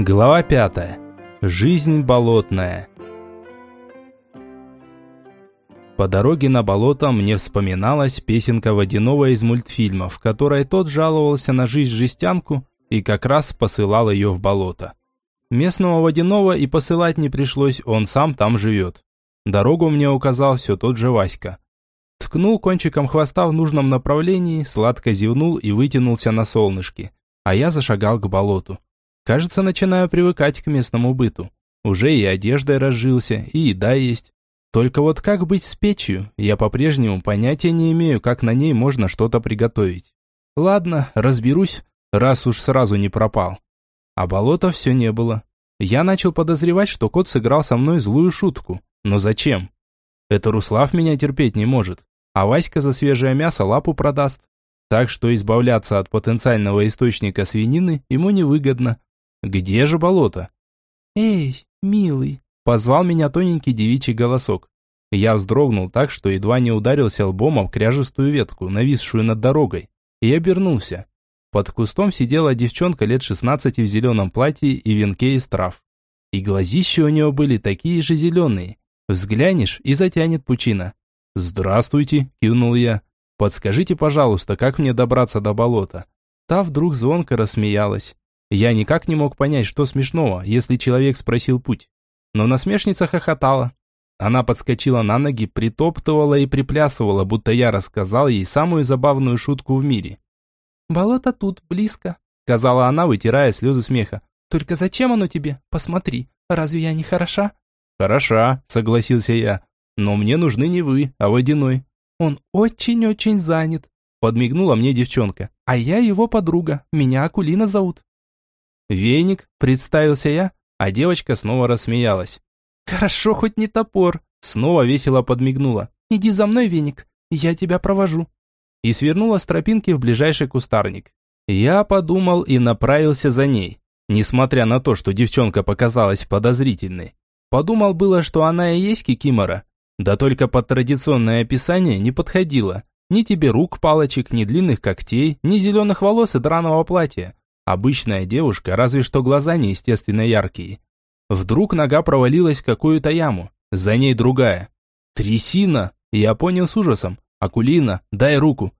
Глава 5. Жизнь болотная. По дороге на болото мне вспоминалась песенка Водяного из мультфильма, в которой тот жаловался на жизнь-жестянку и как раз посылал ее в болото. Местного Водяного и посылать не пришлось, он сам там живет. Дорогу мне указал все тот же Васька. Ткнул кончиком хвоста в нужном направлении, сладко зевнул и вытянулся на солнышке, а я зашагал к болоту. Кажется, начинаю привыкать к местному быту. Уже и одеждой разжился, и еда есть. Только вот как быть с печью, я по-прежнему понятия не имею, как на ней можно что-то приготовить. Ладно, разберусь, раз уж сразу не пропал. А болота все не было. Я начал подозревать, что кот сыграл со мной злую шутку. Но зачем? Это Руслав меня терпеть не может, а Васька за свежее мясо лапу продаст. Так что избавляться от потенциального источника свинины ему невыгодно. Где же болото? «Эй, милый!» – позвал меня тоненький девичий голосок. Я вздрогнул так, что едва не ударился лбом об кряжестую ветку, нависшую над дорогой, и обернулся. Под кустом сидела девчонка лет 16 в зеленом платье и венке из трав. И глазища у нее были такие же зеленые. Взглянешь и затянет пучина. «Здравствуйте!» – кивнул я. «Подскажите, пожалуйста, как мне добраться до болота?» Та вдруг звонко рассмеялась. Я никак не мог понять, что смешного, если человек спросил путь. Но насмешница хохотала. Она подскочила на ноги, притоптывала и приплясывала, будто я рассказал ей самую забавную шутку в мире. «Болото тут, близко», — сказала она, вытирая слезы смеха. «Только зачем оно тебе? Посмотри, разве я не хороша?» «Хороша», — согласился я. «Но мне нужны не вы, а водяной». «Он очень-очень занят», — подмигнула мне девчонка. «А я его подруга, меня Акулина зовут». «Веник», – представился я, а девочка снова рассмеялась. «Хорошо, хоть не топор», – снова весело подмигнула. «Иди за мной, Веник, я тебя провожу». И свернула с тропинки в ближайший кустарник. Я подумал и направился за ней, несмотря на то, что девчонка показалась подозрительной. Подумал было, что она и есть Кикимора, да только под традиционное описание не подходила. Ни тебе рук палочек, ни длинных когтей, ни зеленых волос и драного платья. Обычная девушка, разве что глаза неестественно яркие. Вдруг нога провалилась в какую-то яму. За ней другая. Трясина! Я понял с ужасом. Акулина, дай руку.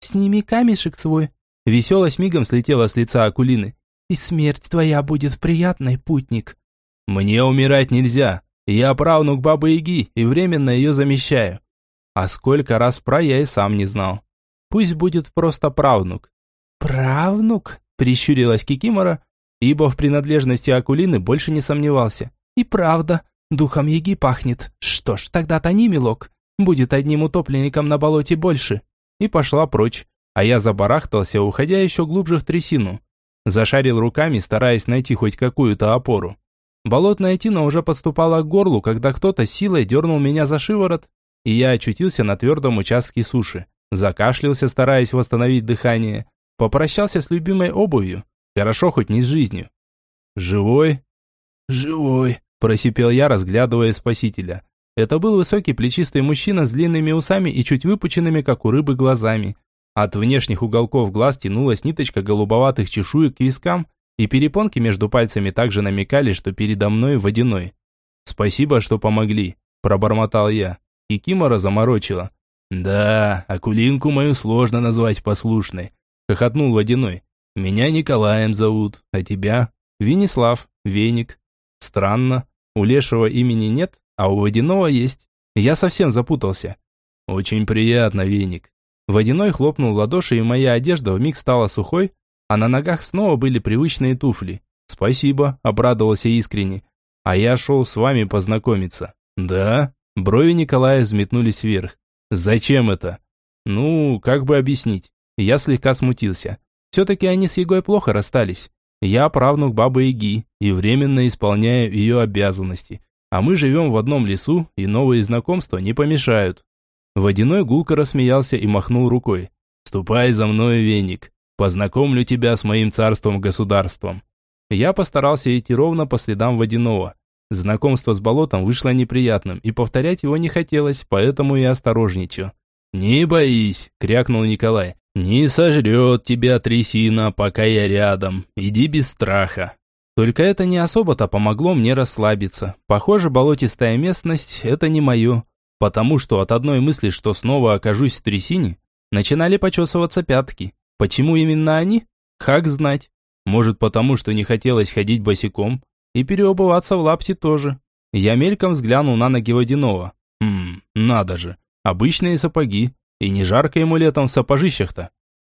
Сними камешек свой. Веселость мигом слетела с лица Акулины. И смерть твоя будет приятной, путник. Мне умирать нельзя. Я правнук Бабы Яги и временно ее замещаю. А сколько раз про я и сам не знал. Пусть будет просто правнук. Правнук? Прищурилась Кикимора, ибо в принадлежности Акулины больше не сомневался. И правда, духом еги пахнет. Что ж, тогда-то не милок. Будет одним утопленником на болоте больше. И пошла прочь, а я забарахтался, уходя еще глубже в трясину. Зашарил руками, стараясь найти хоть какую-то опору. Болотная тина уже подступала к горлу, когда кто-то силой дернул меня за шиворот, и я очутился на твердом участке суши. Закашлялся, стараясь восстановить дыхание, Попрощался с любимой обувью. Хорошо хоть не с жизнью. «Живой?» «Живой», – просипел я, разглядывая спасителя. Это был высокий плечистый мужчина с длинными усами и чуть выпученными, как у рыбы, глазами. От внешних уголков глаз тянулась ниточка голубоватых чешуек к вискам, и перепонки между пальцами также намекали, что передо мной водяной. «Спасибо, что помогли», – пробормотал я. И Кимора заморочила. «Да, акулинку мою сложно назвать послушной хохотнул Водяной. «Меня Николаем зовут, а тебя?» «Венислав, Веник». «Странно, у Лешего имени нет, а у Водяного есть. Я совсем запутался». «Очень приятно, Веник». Водяной хлопнул в ладоши, и моя одежда вмиг стала сухой, а на ногах снова были привычные туфли. «Спасибо», — обрадовался искренне. «А я шел с вами познакомиться». «Да?» Брови Николая взметнулись вверх. «Зачем это?» «Ну, как бы объяснить?» Я слегка смутился. Все-таки они с Егой плохо расстались. Я правнук бабы Яги и временно исполняю ее обязанности. А мы живем в одном лесу, и новые знакомства не помешают. Водяной гулко рассмеялся и махнул рукой. «Ступай за мной, веник. Познакомлю тебя с моим царством-государством». Я постарался идти ровно по следам водяного. Знакомство с болотом вышло неприятным, и повторять его не хотелось, поэтому я осторожничал. «Не боись!» – крякнул Николай. «Не сожрет тебя трясина, пока я рядом. Иди без страха». Только это не особо-то помогло мне расслабиться. Похоже, болотистая местность – это не мое. Потому что от одной мысли, что снова окажусь в трясине, начинали почесываться пятки. Почему именно они? Как знать. Может потому, что не хотелось ходить босиком, и переобуваться в лапти тоже. Я мельком взглянул на ноги водяного. Хм, надо же, обычные сапоги, и не жарко ему летом в сапожищах-то.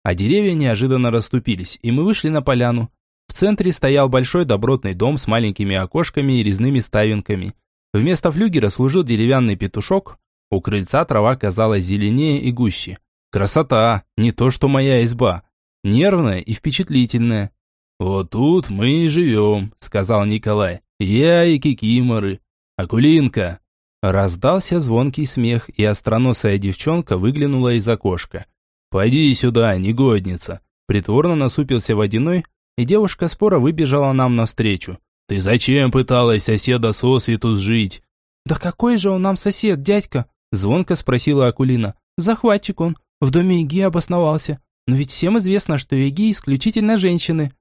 А деревья неожиданно расступились, и мы вышли на поляну. В центре стоял большой добротный дом с маленькими окошками и резными ставинками. Вместо флюгера служил деревянный петушок. У крыльца трава казалась зеленее и гуще. Красота, не то что моя изба. Нервная и впечатлительная. «Вот тут мы и живем», — сказал Николай. «Я и кикиморы. Акулинка». Раздался звонкий смех, и остроносая девчонка выглянула из окошка. «Пойди сюда, негодница!» Притворно насупился водяной, и девушка спора выбежала нам навстречу. «Ты зачем пыталась соседа сосвету сжить?» «Да какой же он нам сосед, дядька?» Звонко спросила Акулина. «Захватчик он, в доме Иги обосновался. Но ведь всем известно, что Иги исключительно женщины».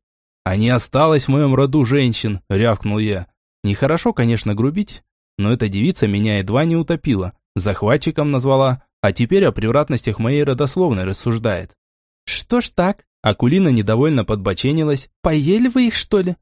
«А не осталось в моем роду женщин», — рявкнул я. «Нехорошо, конечно, грубить, но эта девица меня едва не утопила. Захватчиком назвала, а теперь о превратностях моей родословной рассуждает». «Что ж так?» Акулина недовольно подбоченилась. «Поели вы их, что ли?»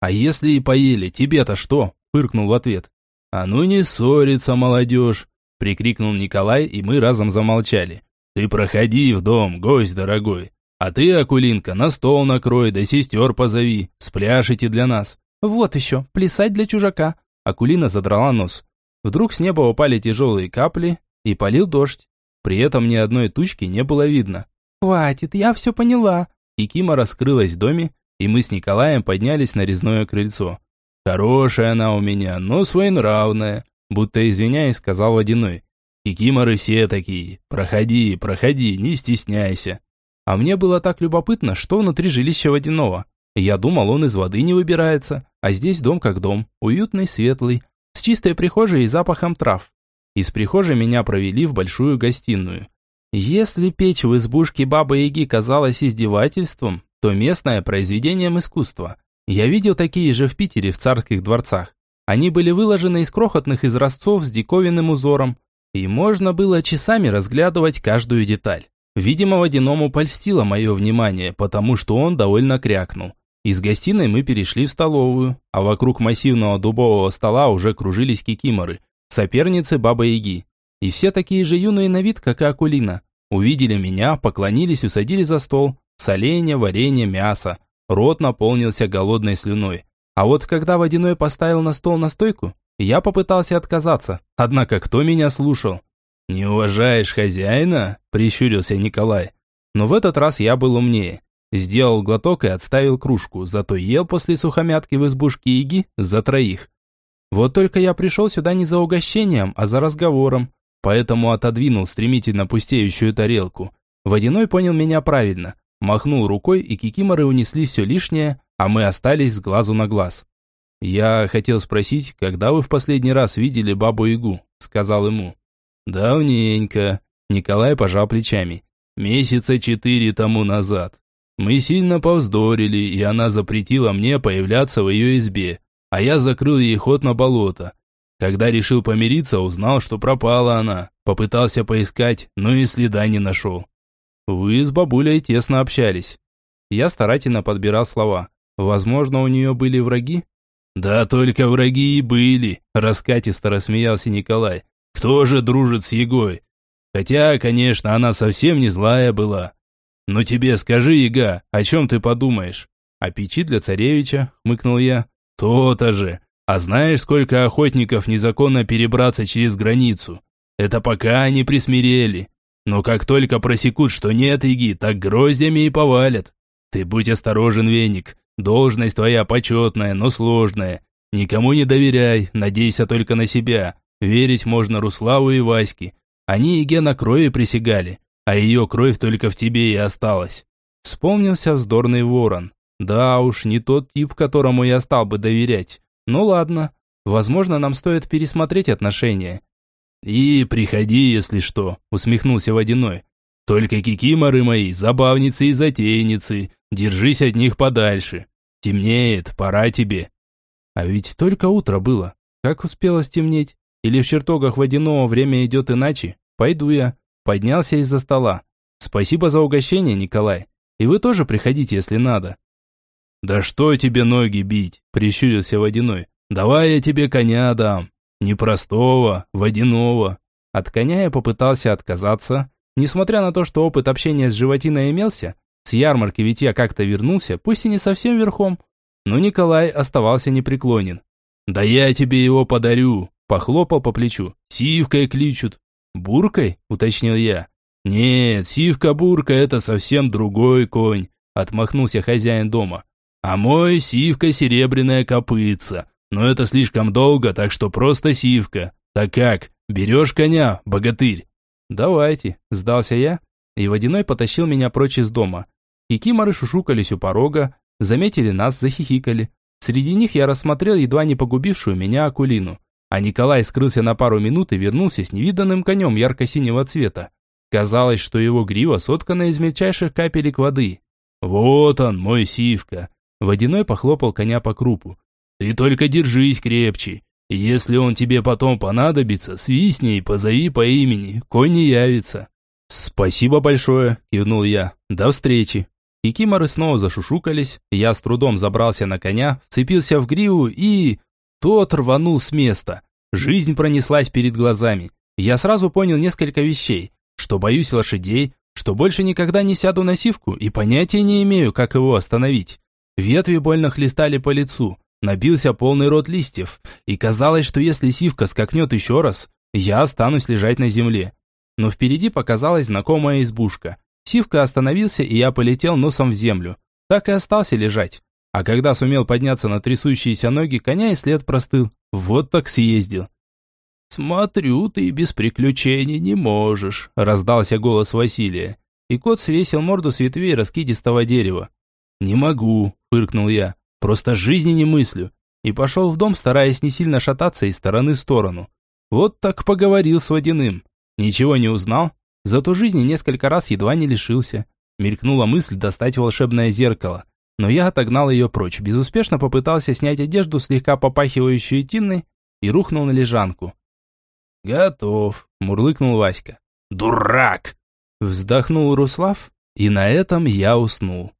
«А если и поели, тебе-то что?» Фыркнул в ответ. «А ну не ссориться, молодежь!» Прикрикнул Николай, и мы разом замолчали. «Ты проходи в дом, гость дорогой. А ты, Акулинка, на стол накрой, да сестер позови. Спляшите для нас». «Вот еще, плясать для чужака». Акулина задрала нос. Вдруг с неба упали тяжелые капли, и полил дождь. При этом ни одной тучки не было видно. «Хватит, я все поняла». Кикима раскрылась в доме, и мы с Николаем поднялись на резное крыльцо. «Хорошая она у меня, но своенравная», будто извиняясь, сказал Водяной. «Кикиморы все такие. Проходи, проходи, не стесняйся». А мне было так любопытно, что внутри жилища Водяного. Я думал, он из воды не выбирается, а здесь дом как дом, уютный, светлый, с чистой прихожей и запахом трав. Из прихожей меня провели в большую гостиную. Если печь в избушке Бабы-Яги казалась издевательством, то местное произведением искусства. Я видел такие же в Питере в царских дворцах. Они были выложены из крохотных изразцов с диковинным узором, и можно было часами разглядывать каждую деталь. Видимо, водяному польстило мое внимание, потому что он довольно крякнул. Из гостиной мы перешли в столовую, а вокруг массивного дубового стола уже кружились кикиморы, соперницы Бабы-Яги. И все такие же юные на вид, как и Акулина. Увидели меня, поклонились, усадили за стол. Соленья, варенье, мясо. Рот наполнился голодной слюной. А вот когда водяной поставил на стол настойку, я попытался отказаться. Однако кто меня слушал? «Не уважаешь хозяина?» – прищурился Николай. Но в этот раз я был умнее. Сделал глоток и отставил кружку, зато ел после сухомятки в избушке Иги за троих. Вот только я пришел сюда не за угощением, а за разговором поэтому отодвинул стремительно пустеющую тарелку. Водяной понял меня правильно, махнул рукой, и кикиморы унесли все лишнее, а мы остались с глазу на глаз. «Я хотел спросить, когда вы в последний раз видели бабу-ягу?» – сказал ему. «Давненько», – Николай пожал плечами. «Месяца четыре тому назад. Мы сильно повздорили, и она запретила мне появляться в ее избе, а я закрыл ей ход на болото. Когда решил помириться, узнал, что пропала она. Попытался поискать, но и следа не нашел. Вы с бабулей тесно общались. Я старательно подбирал слова. Возможно, у нее были враги? Да только враги и были, раскатисто рассмеялся Николай. Кто же дружит с Егой? Хотя, конечно, она совсем не злая была. Но тебе скажи, Ега, о чем ты подумаешь? О печи для царевича, хмыкнул я. То-то же. А знаешь, сколько охотников незаконно перебраться через границу? Это пока они присмирели. Но как только просекут, что нет иги, так гроздями и повалят. Ты будь осторожен, Веник. Должность твоя почетная, но сложная. Никому не доверяй, надейся только на себя. Верить можно Руславу и Ваське. Они Иге на крови присягали, а ее кровь только в тебе и осталась. Вспомнился вздорный ворон. Да уж, не тот тип, которому я стал бы доверять. Ну ладно, возможно, нам стоит пересмотреть отношения. И приходи, если что, усмехнулся Водяной. Только кикиморы мои, забавницы и затейницы, держись от них подальше. Темнеет, пора тебе». А ведь только утро было. Как успело стемнеть? Или в чертогах водяного время идет иначе? Пойду я. Поднялся из-за стола. Спасибо за угощение, Николай. И вы тоже приходите, если надо. Да что тебе ноги бить? Прищурился водяной. Давай я тебе коня дам. Не простого, водяного. От коня я попытался отказаться. Несмотря на то, что опыт общения с животиной имелся, с ярмарки ведь я как-то вернулся, пусть и не совсем верхом. Но Николай оставался непреклонен. «Да я тебе его подарю!» Похлопал по плечу. «Сивкой кличут». «Буркой?» – уточнил я. «Нет, сивка-бурка – это совсем другой конь», – отмахнулся хозяин дома. «А мой сивка серебряная копытца. Но это слишком долго, так что просто сивка. Так как, берешь коня, богатырь?» «Давайте», – сдался я, и Водяной потащил меня прочь из дома. Кикиморы шушукались у порога, заметили нас, захихикали. Среди них я рассмотрел едва не погубившую меня Акулину. А Николай скрылся на пару минут и вернулся с невиданным конем ярко-синего цвета. Казалось, что его грива соткана из мельчайших капелек воды. «Вот он, мой сивка!» Водяной похлопал коня по крупу. «Ты только держись крепче. Если он тебе потом понадобится, свистни и позови по имени, конь не явится». «Спасибо большое», – кивнул я. «До встречи». И киморы снова зашушукались. Я с трудом забрался на коня, вцепился в гриву и... Тот рванул с места. Жизнь пронеслась перед глазами. Я сразу понял несколько вещей. Что боюсь лошадей, что больше никогда не сяду на сивку и понятия не имею, как его остановить. Ветви больно хлестали по лицу, набился полный рот листьев, и казалось, что если сивка скакнет еще раз, я останусь лежать на земле. Но впереди показалась знакомая избушка. Сивка остановился, и я полетел носом в землю. Так и остался лежать. А когда сумел подняться на трясущиеся ноги, коня и след простыл. Вот так съездил. «Смотрю, ты без приключений не можешь», – раздался голос Василия. И кот свесил морду с ветвей раскидистого дерева. «Не могу», – фыркнул я. «Просто жизни не мыслю». И пошел в дом, стараясь не сильно шататься из стороны в сторону. Вот так поговорил с водяным. Ничего не узнал, Зато жизни несколько раз едва не лишился. Мелькнула мысль достать волшебное зеркало. Но я отогнал ее прочь, безуспешно попытался снять одежду, слегка попахивающую тинной, и рухнул на лежанку. «Готов», – мурлыкнул Васька. «Дурак!» – вздохнул Руслав, и на этом я уснул.